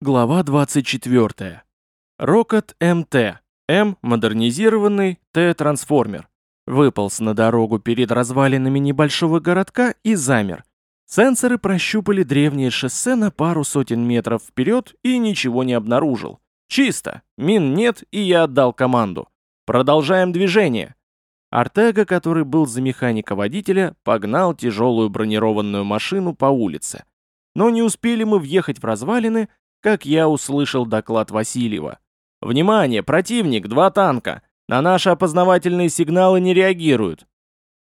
Глава 24. Рокот МТ. М – модернизированный, Т – трансформер. Выполз на дорогу перед развалинами небольшого городка и замер. Сенсоры прощупали древнее шоссе на пару сотен метров вперед и ничего не обнаружил. Чисто. Мин нет, и я отдал команду. Продолжаем движение. Артега, который был за механика-водителя, погнал тяжелую бронированную машину по улице. Но не успели мы въехать в развалины, как я услышал доклад Васильева. «Внимание, противник, два танка! На наши опознавательные сигналы не реагируют!»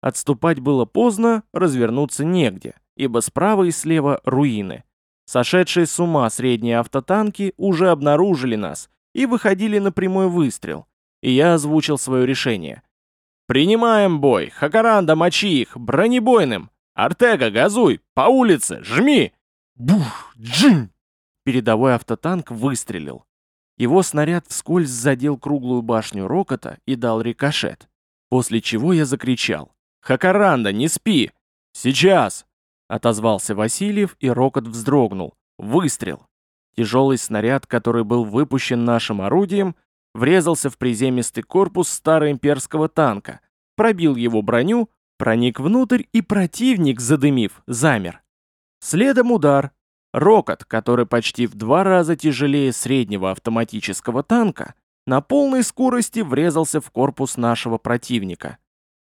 Отступать было поздно, развернуться негде, ибо справа и слева руины. Сошедшие с ума средние автотанки уже обнаружили нас и выходили на прямой выстрел, и я озвучил свое решение. «Принимаем бой! Хакаранда, мочи их! Бронебойным! Артега, газуй! По улице! Жми!» Бух! Джин! Передовой автотанк выстрелил. Его снаряд вскользь задел круглую башню рокота и дал рикошет. После чего я закричал. «Хакаранда, не спи!» «Сейчас!» Отозвался Васильев, и рокот вздрогнул. Выстрел. Тяжелый снаряд, который был выпущен нашим орудием, врезался в приземистый корпус староимперского танка, пробил его броню, проник внутрь, и противник, задымив, замер. Следом удар, Рокот, который почти в два раза тяжелее среднего автоматического танка, на полной скорости врезался в корпус нашего противника.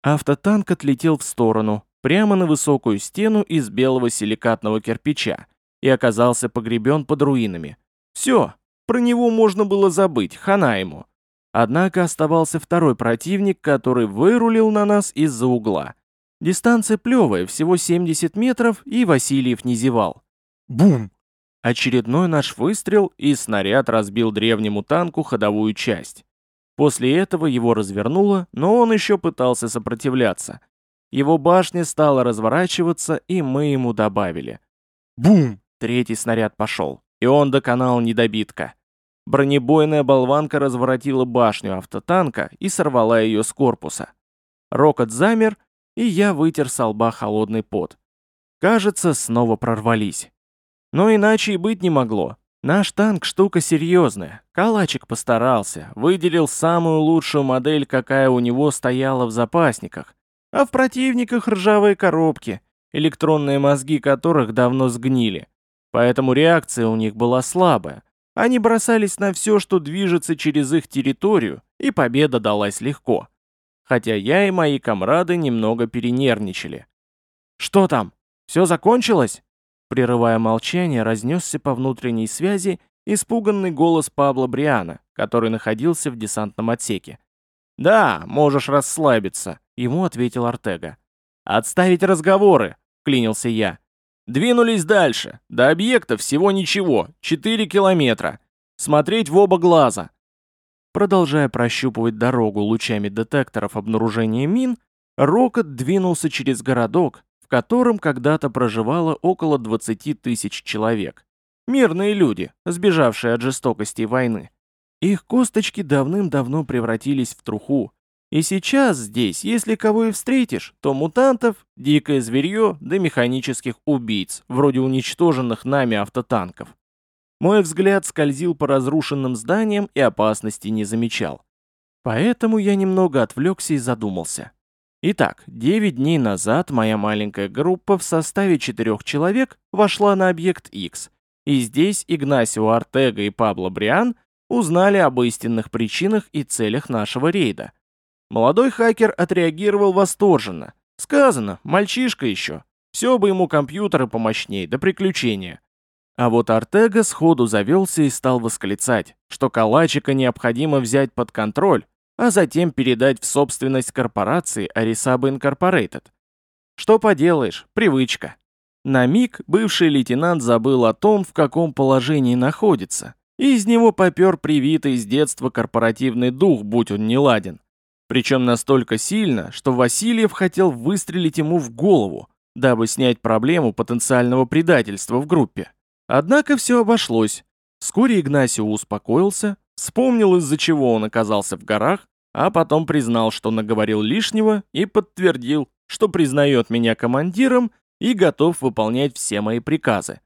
Автотанк отлетел в сторону, прямо на высокую стену из белого силикатного кирпича, и оказался погребен под руинами. Все, про него можно было забыть, хана ему. Однако оставался второй противник, который вырулил на нас из-за угла. Дистанция плевая, всего 70 метров, и Васильев не зевал. Бум! Очередной наш выстрел, и снаряд разбил древнему танку ходовую часть. После этого его развернуло, но он еще пытался сопротивляться. Его башня стала разворачиваться, и мы ему добавили. Бум! Третий снаряд пошел, и он доконал недобитка. Бронебойная болванка разворотила башню автотанка и сорвала ее с корпуса. Рокот замер, и я вытер со лба холодный пот. Кажется, снова прорвались. Но иначе и быть не могло. Наш танк штука серьезная. Калачик постарался, выделил самую лучшую модель, какая у него стояла в запасниках. А в противниках ржавые коробки, электронные мозги которых давно сгнили. Поэтому реакция у них была слабая. Они бросались на все, что движется через их территорию, и победа далась легко. Хотя я и мои комрады немного перенервничали. «Что там? Все закончилось?» Прерывая молчание, разнесся по внутренней связи испуганный голос Пабло Бриана, который находился в десантном отсеке. «Да, можешь расслабиться», — ему ответил Артега. «Отставить разговоры», — клинился я. «Двинулись дальше. До объекта всего ничего, 4 километра. Смотреть в оба глаза». Продолжая прощупывать дорогу лучами детекторов обнаружения мин, Рокот двинулся через городок, в котором когда-то проживало около 20 тысяч человек. Мирные люди, сбежавшие от жестокости войны. Их косточки давным-давно превратились в труху. И сейчас здесь, если кого и встретишь, то мутантов, дикое зверье да механических убийц, вроде уничтоженных нами автотанков. Мой взгляд скользил по разрушенным зданиям и опасности не замечал. Поэтому я немного отвлекся и задумался. Итак, 9 дней назад моя маленькая группа в составе четырех человек вошла на объект X, и здесь Игнасио Артега и Пабло Бриан узнали об истинных причинах и целях нашего рейда. Молодой хакер отреагировал восторженно. Сказано, мальчишка еще. Все бы ему компьютеры помощнее, до приключения. А вот Артега сходу завелся и стал восклицать, что калачика необходимо взять под контроль, а затем передать в собственность корпорации Арисаба Инкорпорейтед. Что поделаешь, привычка. На миг бывший лейтенант забыл о том, в каком положении находится, и из него попер привитый с детства корпоративный дух, будь он не ладен. Причем настолько сильно, что Васильев хотел выстрелить ему в голову, дабы снять проблему потенциального предательства в группе. Однако все обошлось. Вскоре Игнасио успокоился, Вспомнил, из-за чего он оказался в горах, а потом признал, что наговорил лишнего, и подтвердил, что признает меня командиром и готов выполнять все мои приказы.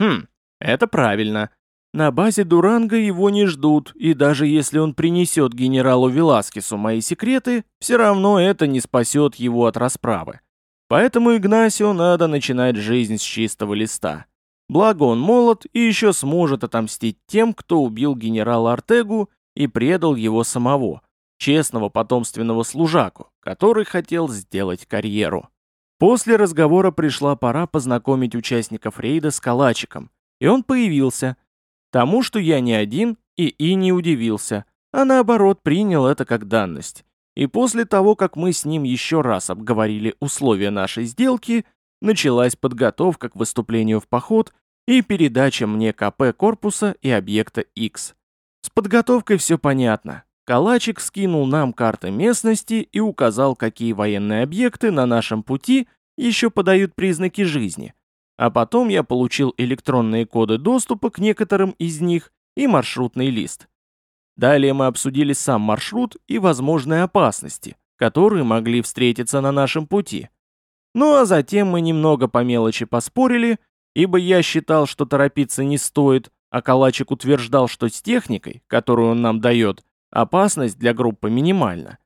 Хм, это правильно. На базе Дуранга его не ждут, и даже если он принесет генералу Веласкесу мои секреты, все равно это не спасет его от расправы. Поэтому Игнасио надо начинать жизнь с чистого листа. Благо он молод и еще сможет отомстить тем, кто убил генерала Артегу и предал его самого, честного потомственного служаку, который хотел сделать карьеру. После разговора пришла пора познакомить участников рейда с Калачиком, и он появился. Тому, что я не один, и и не удивился, а наоборот принял это как данность. И после того, как мы с ним еще раз обговорили условия нашей сделки, началась подготовка к выступлению в поход и передача мне КП корпуса и объекта X. С подготовкой все понятно. Калачик скинул нам карты местности и указал, какие военные объекты на нашем пути еще подают признаки жизни. А потом я получил электронные коды доступа к некоторым из них и маршрутный лист. Далее мы обсудили сам маршрут и возможные опасности, которые могли встретиться на нашем пути. Ну а затем мы немного по мелочи поспорили, ибо я считал, что торопиться не стоит, а Калачик утверждал, что с техникой, которую он нам дает, Опасность для группы минимальна.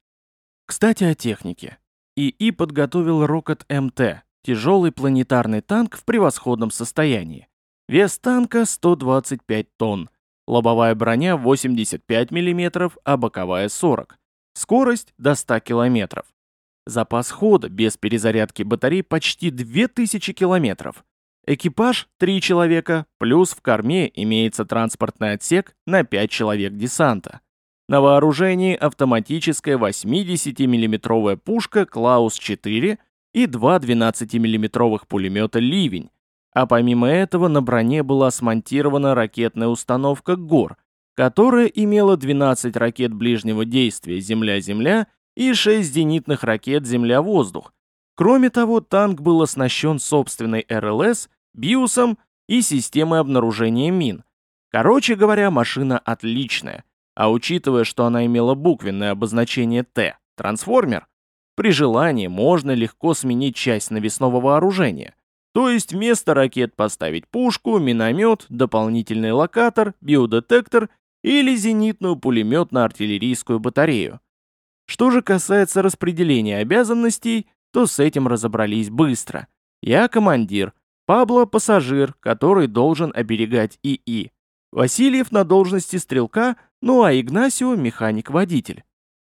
Кстати, о технике. ИИ подготовил Рокот МТ, тяжелый планетарный танк в превосходном состоянии. Вес танка 125 тонн, лобовая броня 85 мм, а боковая 40. Скорость до 100 км. Запас хода без перезарядки батарей почти 2000 км. Экипаж 3 человека, плюс в корме имеется транспортный отсек на 5 человек десанта. На вооружении автоматическая 80 миллиметровая пушка «Клаус-4» и два 12 миллиметровых пулемета «Ливень», а помимо этого на броне была смонтирована ракетная установка «ГОР», которая имела 12 ракет ближнего действия «Земля-Земля» и 6 зенитных ракет «Земля-Воздух». Кроме того, танк был оснащен собственной РЛС, биусом и системой обнаружения мин. Короче говоря, машина отличная – а учитывая, что она имела буквенное обозначение «Т» — трансформер, при желании можно легко сменить часть навесного вооружения. То есть вместо ракет поставить пушку, миномет, дополнительный локатор, биодетектор или зенитную пулеметно-артиллерийскую батарею. Что же касается распределения обязанностей, то с этим разобрались быстро. Я командир, Пабло – пассажир, который должен оберегать ИИ. Васильев на должности стрелка, ну а Игнасио – механик-водитель.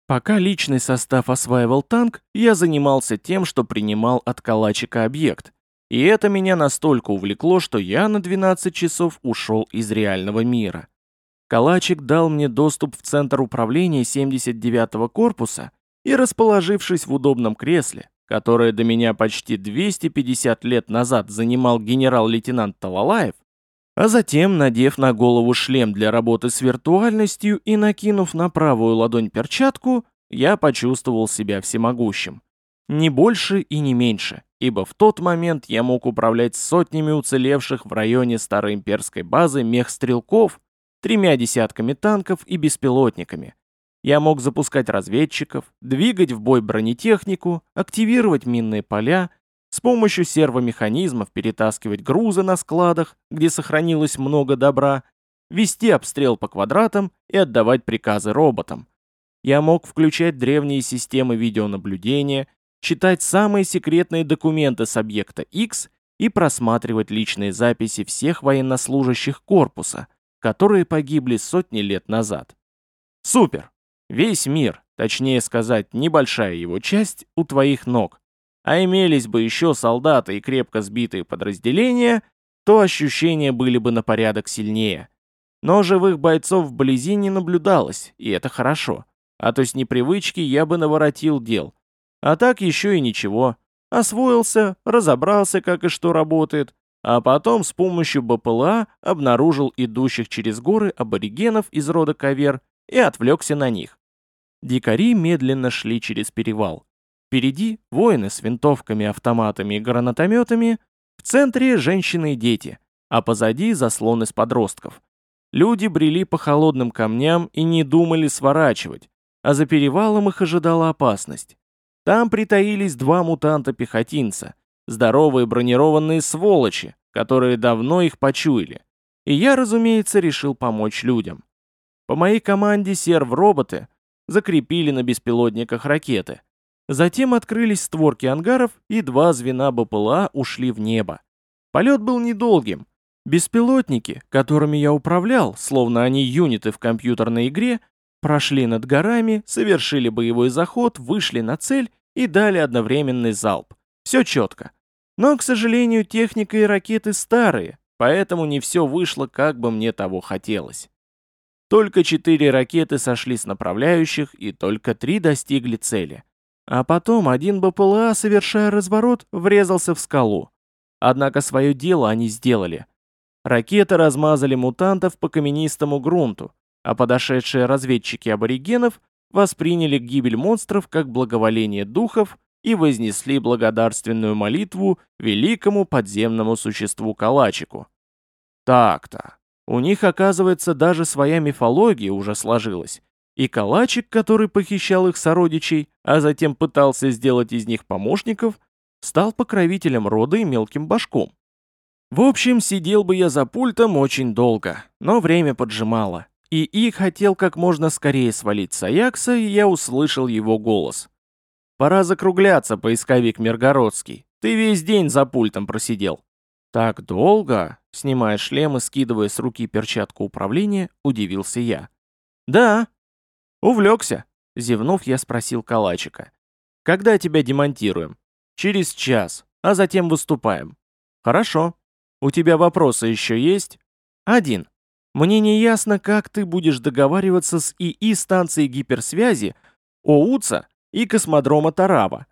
Пока личный состав осваивал танк, я занимался тем, что принимал от калачика объект. И это меня настолько увлекло, что я на 12 часов ушел из реального мира. Калачик дал мне доступ в центр управления 79-го корпуса и, расположившись в удобном кресле, которое до меня почти 250 лет назад занимал генерал-лейтенант Талалаев, а затем, надев на голову шлем для работы с виртуальностью и накинув на правую ладонь перчатку, я почувствовал себя всемогущим. Не больше и не меньше, ибо в тот момент я мог управлять сотнями уцелевших в районе старой имперской базы мех-стрелков, тремя десятками танков и беспилотниками. Я мог запускать разведчиков, двигать в бой бронетехнику, активировать минные поля, с помощью сервомеханизмов перетаскивать грузы на складах, где сохранилось много добра, вести обстрел по квадратам и отдавать приказы роботам. Я мог включать древние системы видеонаблюдения, читать самые секретные документы с объекта X и просматривать личные записи всех военнослужащих корпуса, которые погибли сотни лет назад. Супер! Весь мир, точнее сказать, небольшая его часть, у твоих ног а имелись бы еще солдаты и крепко сбитые подразделения, то ощущения были бы на порядок сильнее. Но живых бойцов вблизи не наблюдалось, и это хорошо. А то с непривычки я бы наворотил дел. А так еще и ничего. Освоился, разобрался, как и что работает, а потом с помощью БПЛА обнаружил идущих через горы аборигенов из рода Кавер и отвлекся на них. Дикари медленно шли через перевал. Впереди воины с винтовками, автоматами и гранатометами, в центре женщины и дети, а позади заслон из подростков. Люди брели по холодным камням и не думали сворачивать, а за перевалом их ожидала опасность. Там притаились два мутанта-пехотинца, здоровые бронированные сволочи, которые давно их почуяли. И я, разумеется, решил помочь людям. По моей команде серв-роботы закрепили на беспилотниках ракеты. Затем открылись створки ангаров, и два звена БПЛА ушли в небо. Полет был недолгим. Беспилотники, которыми я управлял, словно они юниты в компьютерной игре, прошли над горами, совершили боевой заход, вышли на цель и дали одновременный залп. Все четко. Но, к сожалению, техника и ракеты старые, поэтому не все вышло, как бы мне того хотелось. Только четыре ракеты сошли с направляющих, и только три достигли цели. А потом один БПЛА, совершая разворот, врезался в скалу. Однако свое дело они сделали. Ракеты размазали мутантов по каменистому грунту, а подошедшие разведчики аборигенов восприняли гибель монстров как благоволение духов и вознесли благодарственную молитву великому подземному существу Калачику. Так-то. У них, оказывается, даже своя мифология уже сложилась. И калачик, который похищал их сородичей, а затем пытался сделать из них помощников, стал покровителем рода и мелким башком. В общем, сидел бы я за пультом очень долго, но время поджимало. И И хотел как можно скорее свалить с Аякса, и я услышал его голос. «Пора закругляться, поисковик Миргородский. Ты весь день за пультом просидел». «Так долго?» Снимая шлем и скидывая с руки перчатку управления, удивился я. «Да». «Увлекся?» Зевнув, я спросил Калачика. «Когда тебя демонтируем?» «Через час, а затем выступаем». «Хорошо. У тебя вопросы еще есть?» «Один. Мне не ясно, как ты будешь договариваться с ИИ станции гиперсвязи, ОУЦа и космодрома Тарава.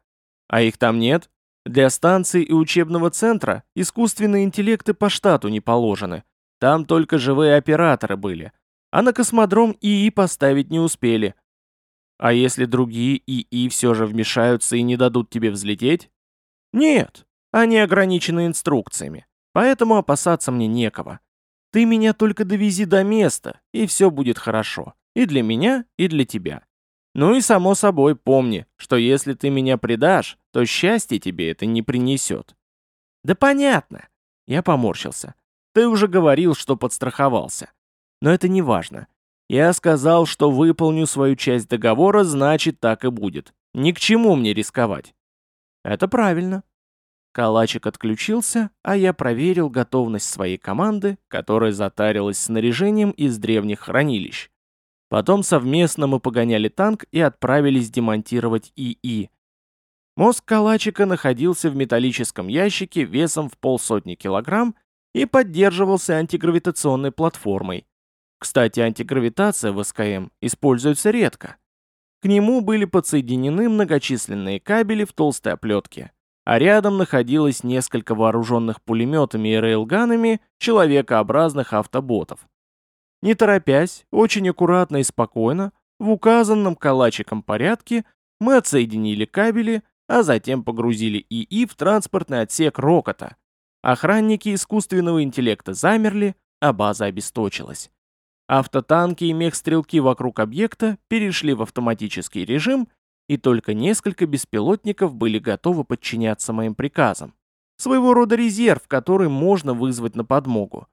А их там нет?» Для станции и учебного центра искусственные интеллекты по штату не положены. Там только живые операторы были. А на космодром ИИ поставить не успели. А если другие ИИ все же вмешаются и не дадут тебе взлететь? Нет, они ограничены инструкциями. Поэтому опасаться мне некого. Ты меня только довези до места, и все будет хорошо. И для меня, и для тебя. Ну и само собой помни, что если ты меня предашь, то счастье тебе это не принесет. Да понятно. Я поморщился. Ты уже говорил, что подстраховался. Но это не важно. Я сказал, что выполню свою часть договора, значит так и будет. Ни к чему мне рисковать. Это правильно. Калачик отключился, а я проверил готовность своей команды, которая затарилась снаряжением из древних хранилищ. Потом совместно мы погоняли танк и отправились демонтировать ИИ. Мозг калачика находился в металлическом ящике весом в полсотни килограмм и поддерживался антигравитационной платформой. Кстати, антигравитация в СКМ используется редко. К нему были подсоединены многочисленные кабели в толстой оплетке, а рядом находилось несколько вооруженных пулеметами и рейлганами человекообразных автоботов. Не торопясь, очень аккуратно и спокойно, в указанном калачиком порядке, мы отсоединили кабели, а затем погрузили ИИ в транспортный отсек Рокота. Охранники искусственного интеллекта замерли, а база обесточилась. Автотанки и мехстрелки вокруг объекта перешли в автоматический режим, и только несколько беспилотников были готовы подчиняться моим приказам. Своего рода резерв, который можно вызвать на подмогу.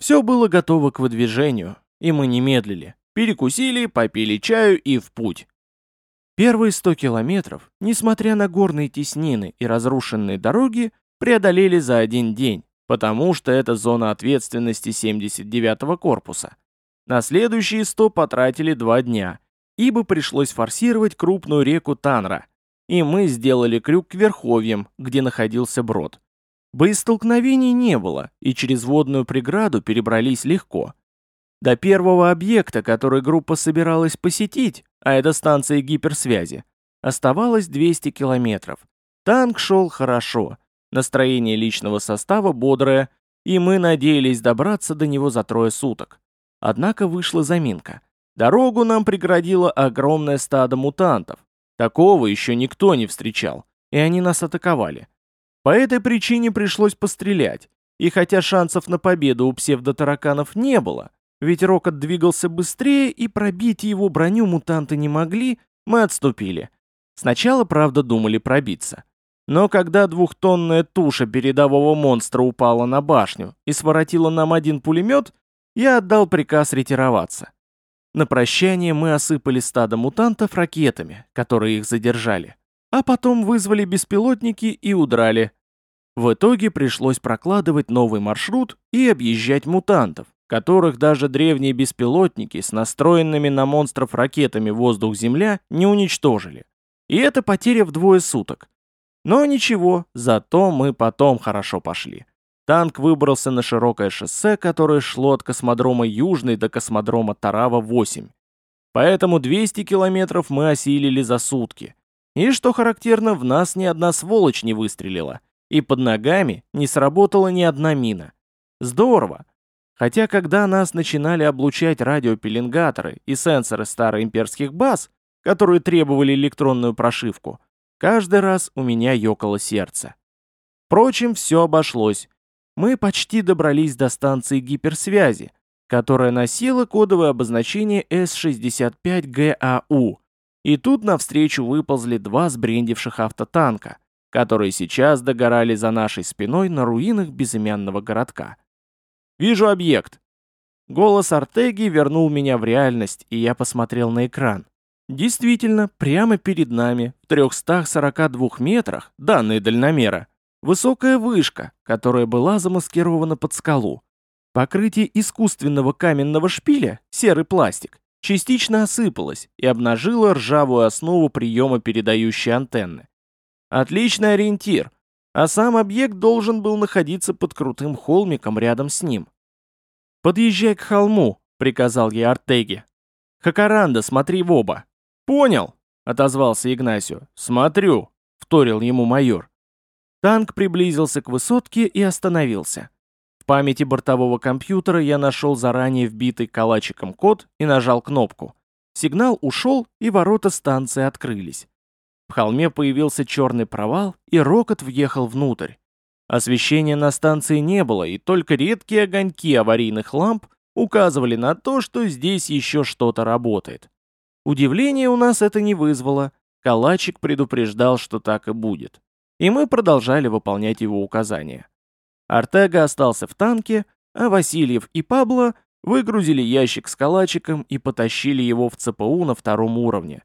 Все было готово к выдвижению, и мы не медлили. Перекусили, попили чаю и в путь. Первые 100 километров, несмотря на горные теснины и разрушенные дороги, преодолели за один день, потому что это зона ответственности 79-го корпуса. На следующие 100 потратили два дня, ибо пришлось форсировать крупную реку Танра, и мы сделали крюк к Верховьям, где находился брод. Боестолкновений не было, и через водную преграду перебрались легко. До первого объекта, который группа собиралась посетить, а это станция гиперсвязи, оставалось 200 километров. Танк шел хорошо, настроение личного состава бодрое, и мы надеялись добраться до него за трое суток. Однако вышла заминка. Дорогу нам преградило огромное стадо мутантов. Такого еще никто не встречал, и они нас атаковали. По этой причине пришлось пострелять, и хотя шансов на победу у псевдотараканов не было, ведь Рокот двигался быстрее и пробить его броню мутанты не могли, мы отступили. Сначала, правда, думали пробиться. Но когда двухтонная туша передового монстра упала на башню и своротила нам один пулемет, я отдал приказ ретироваться. На прощание мы осыпали стадо мутантов ракетами, которые их задержали, а потом вызвали беспилотники и удрали. В итоге пришлось прокладывать новый маршрут и объезжать мутантов, которых даже древние беспилотники с настроенными на монстров ракетами воздух-земля не уничтожили. И это потеря в двое суток. Но ничего, зато мы потом хорошо пошли. Танк выбрался на широкое шоссе, которое шло от космодрома Южный до космодрома Тарава-8. Поэтому 200 километров мы осилили за сутки. И, что характерно, в нас ни одна сволочь не выстрелила. И под ногами не сработала ни одна мина. Здорово. Хотя, когда нас начинали облучать радиопеленгаторы и сенсоры староимперских баз, которые требовали электронную прошивку, каждый раз у меня ёкало сердце. Впрочем, все обошлось мы почти добрались до станции гиперсвязи, которая носила кодовое обозначение С-65ГАУ. И тут навстречу выползли два сбрендивших автотанка, которые сейчас догорали за нашей спиной на руинах безымянного городка. «Вижу объект!» Голос Артеги вернул меня в реальность, и я посмотрел на экран. Действительно, прямо перед нами, в 342 метрах, данные дальномера, Высокая вышка, которая была замаскирована под скалу. Покрытие искусственного каменного шпиля, серый пластик, частично осыпалось и обнажило ржавую основу приема передающей антенны. Отличный ориентир, а сам объект должен был находиться под крутым холмиком рядом с ним. «Подъезжай к холму», — приказал я Артеге. «Хакаранда, смотри в оба». «Понял», — отозвался Игнасио. «Смотрю», — вторил ему майор. Танк приблизился к высотке и остановился. Памяти бортового компьютера я нашел заранее вбитый калачиком код и нажал кнопку. Сигнал ушел, и ворота станции открылись. В холме появился черный провал, и рокот въехал внутрь. Освещения на станции не было, и только редкие огоньки аварийных ламп указывали на то, что здесь еще что-то работает. Удивление у нас это не вызвало. Калачик предупреждал, что так и будет и мы продолжали выполнять его указания. Артега остался в танке, а Васильев и Пабло выгрузили ящик с калачиком и потащили его в ЦПУ на втором уровне.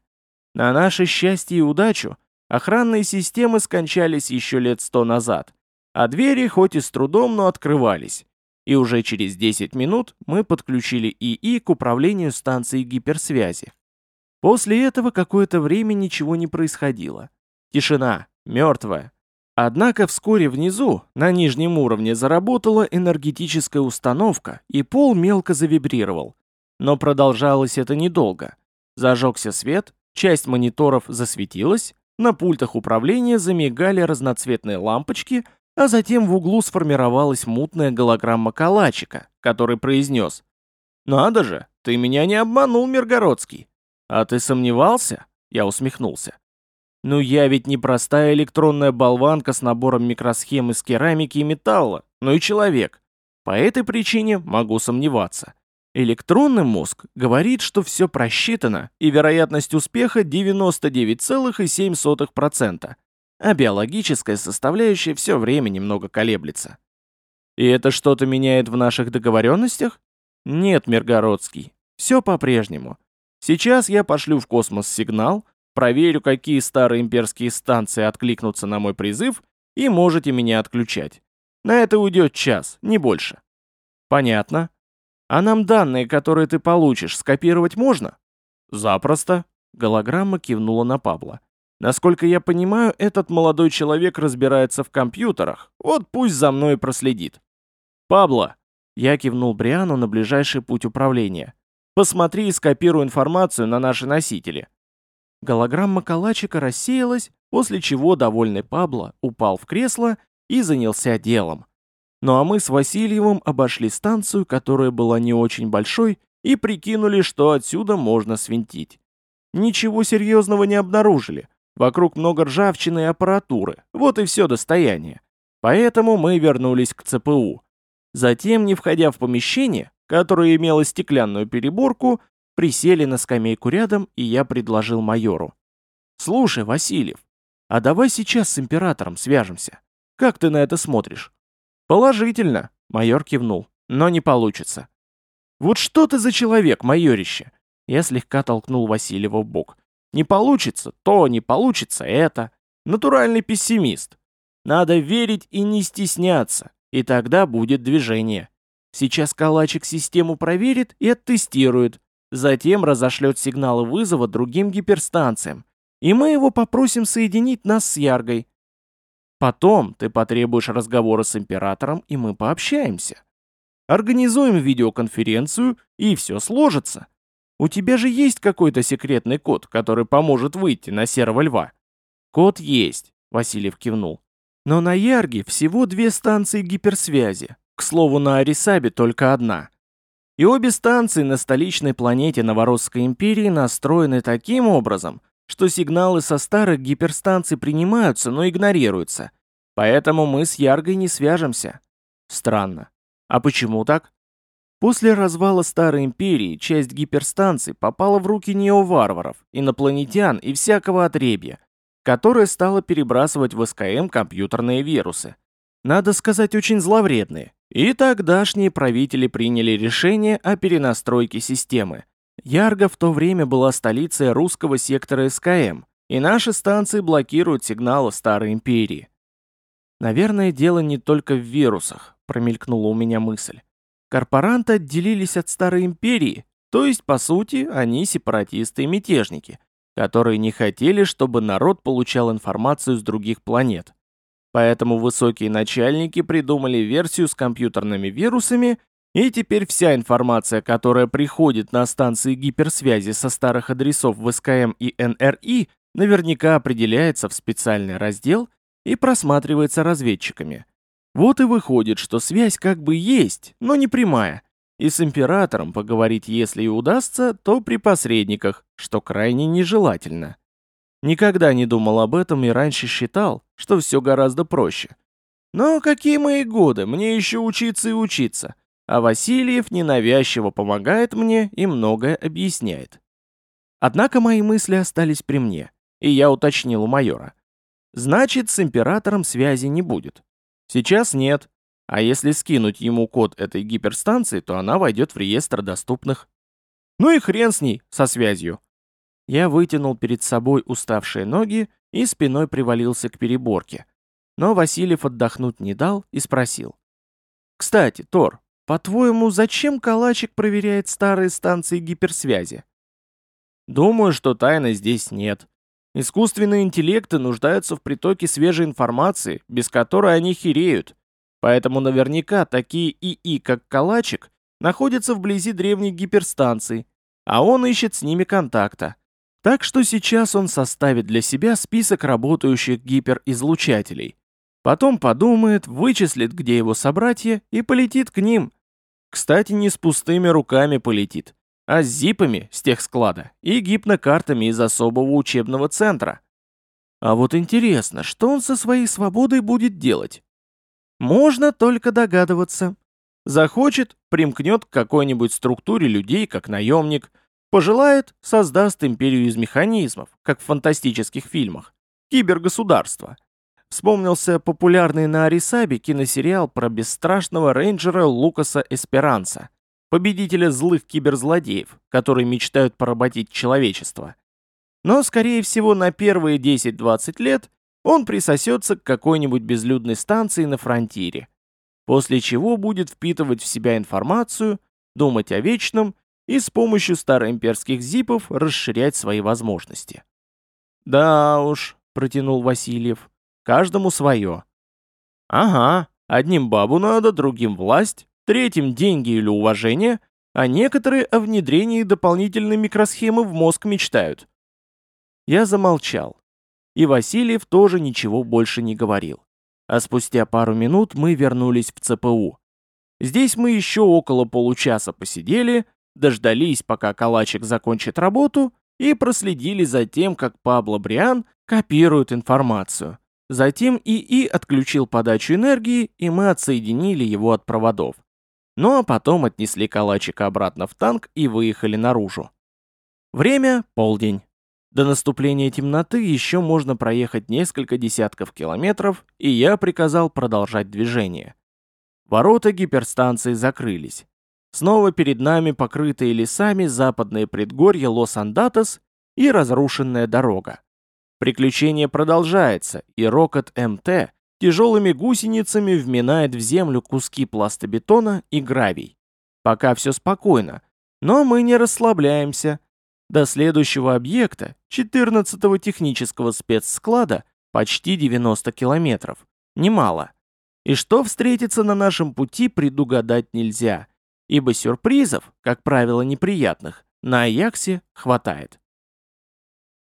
На наше счастье и удачу охранные системы скончались еще лет сто назад, а двери хоть и с трудом, но открывались. И уже через 10 минут мы подключили ИИ к управлению станцией гиперсвязи. После этого какое-то время ничего не происходило. Тишина, мертвая. Однако вскоре внизу, на нижнем уровне, заработала энергетическая установка, и пол мелко завибрировал. Но продолжалось это недолго. Зажегся свет, часть мониторов засветилась, на пультах управления замигали разноцветные лампочки, а затем в углу сформировалась мутная голограмма калачика, который произнес «Надо же, ты меня не обманул, Миргородский!» «А ты сомневался?» Я усмехнулся. Ну я ведь не простая электронная болванка с набором микросхем из керамики и металла, но и человек. По этой причине могу сомневаться. Электронный мозг говорит, что все просчитано, и вероятность успеха 99,7%, а биологическая составляющая все время немного колеблется. И это что-то меняет в наших договоренностях? Нет, Миргородский, все по-прежнему. Сейчас я пошлю в космос сигнал, проверю, какие старые имперские станции откликнутся на мой призыв, и можете меня отключать. На это уйдет час, не больше. Понятно. А нам данные, которые ты получишь, скопировать можно? Запросто. Голограмма кивнула на Пабло. Насколько я понимаю, этот молодой человек разбирается в компьютерах. Вот пусть за мной проследит. Пабло. Я кивнул Бриану на ближайший путь управления. Посмотри и скопируй информацию на наши носители. Голограмма калачика рассеялась, после чего довольный Пабло упал в кресло и занялся делом. Ну а мы с Васильевым обошли станцию, которая была не очень большой, и прикинули, что отсюда можно свинтить. Ничего серьезного не обнаружили. Вокруг много ржавчины и аппаратуры. Вот и все достояние. Поэтому мы вернулись к ЦПУ. Затем, не входя в помещение, которое имело стеклянную переборку, Присели на скамейку рядом, и я предложил майору. «Слушай, Васильев, А давай сейчас с императором свяжемся. Как ты на это смотришь? Положительно, майор кивнул. Но не получится. Вот что ты за человек, майорище? Я слегка толкнул Васильева в бок. Не получится то, не получится это. Натуральный пессимист. Надо верить и не стесняться, и тогда будет движение. Сейчас калачик систему проверит и оттестирует, затем разошлет сигналы вызова другим гиперстанциям, и мы его попросим соединить нас с Яргой. Потом ты потребуешь разговора с императором, и мы пообщаемся. Организуем видеоконференцию, и все сложится. У тебя же есть какой-то секретный код, который поможет выйти на серого льва? Код есть, Васильев кивнул. Но на Ярге всего две станции гиперсвязи. К слову, на Арисабе только одна. И обе станции на столичной планете Новоросской империи настроены таким образом, что сигналы со старых гиперстанций принимаются, но игнорируются. Поэтому мы с Яргой не свяжемся. Странно. А почему так? После развала Старой Империи часть гиперстанций попала в руки неоварваров, инопланетян и всякого отребья, которое стало перебрасывать в СКМ компьютерные вирусы. Надо сказать, очень зловредные. И тогдашние правители приняли решение о перенастройке системы. Ярго в то время была столицей русского сектора СКМ, и наши станции блокируют сигналы Старой Империи. Наверное, дело не только в вирусах, промелькнула у меня мысль. Корпоранты отделились от Старой Империи, то есть, по сути, они сепаратисты и мятежники, которые не хотели, чтобы народ получал информацию с других планет. Поэтому высокие начальники придумали версию с компьютерными вирусами, и теперь вся информация, которая приходит на станции гиперсвязи со старых адресов в СКМ и НРИ, наверняка определяется в специальный раздел и просматривается разведчиками. Вот и выходит, что связь как бы есть, но не прямая. И с императором поговорить, если и удастся, то при посредниках, что крайне нежелательно. Никогда не думал об этом и раньше считал, что все гораздо проще. Но какие мои годы, мне еще учиться и учиться. А Васильев ненавязчиво помогает мне и многое объясняет. Однако мои мысли остались при мне, и я уточнил у майора. Значит, с императором связи не будет. Сейчас нет. А если скинуть ему код этой гиперстанции, то она войдет в реестр доступных. Ну и хрен с ней, со связью. Я вытянул перед собой уставшие ноги и спиной привалился к переборке. Но Васильев отдохнуть не дал и спросил. «Кстати, Тор, по-твоему, зачем Калачик проверяет старые станции гиперсвязи?» «Думаю, что тайны здесь нет. Искусственные интеллекты нуждаются в притоке свежей информации, без которой они хереют. Поэтому наверняка такие ИИ, как Калачик, находятся вблизи древних гиперстанций, а он ищет с ними контакта. Так что сейчас он составит для себя список работающих гиперизлучателей. Потом подумает, вычислит, где его собратья, и полетит к ним. Кстати, не с пустыми руками полетит а с зипами с тех склада и гипнокартами из особого учебного центра. А вот интересно, что он со своей свободой будет делать? Можно только догадываться. Захочет, примкнет к какой-нибудь структуре людей, как наемник. Пожелает, создаст империю из механизмов, как в фантастических фильмах. Кибергосударство. Вспомнился популярный на Арисабе киносериал про бесстрашного рейнджера Лукаса Эсперанса – победителя злых киберзлодеев, которые мечтают поработить человечество. Но, скорее всего, на первые 10-20 лет он присосется к какой-нибудь безлюдной станции на фронтире, после чего будет впитывать в себя информацию, думать о вечном и с помощью староимперских зипов расширять свои возможности. «Да уж», — протянул Васильев, — «каждому свое». «Ага, одним бабу надо, другим власть, третьим деньги или уважение, а некоторые о внедрении дополнительной микросхемы в мозг мечтают. Я замолчал. И Васильев тоже ничего больше не говорил. А спустя пару минут мы вернулись в ЦПУ. Здесь мы еще около получаса посидели, дождались, пока калачик закончит работу, и проследили за тем, как Пабло Бриан копирует информацию. Затем ИИ отключил подачу энергии, и мы отсоединили его от проводов. Ну а потом отнесли калачика обратно в танк и выехали наружу. Время — полдень. До наступления темноты еще можно проехать несколько десятков километров, и я приказал продолжать движение. Ворота гиперстанции закрылись. Снова перед нами покрытые лесами западные предгорья Лос-Андатос и разрушенная дорога. Приключение продолжается, и рокот МТ тяжелыми гусеницами вминает в землю куски пластобетона и гравий. Пока все спокойно, но мы не расслабляемся. До следующего объекта, 14-го технического спецсклада, почти 90 километров. Немало. И что встретится на нашем пути, предугадать нельзя, ибо сюрпризов, как правило неприятных, на Аяксе хватает.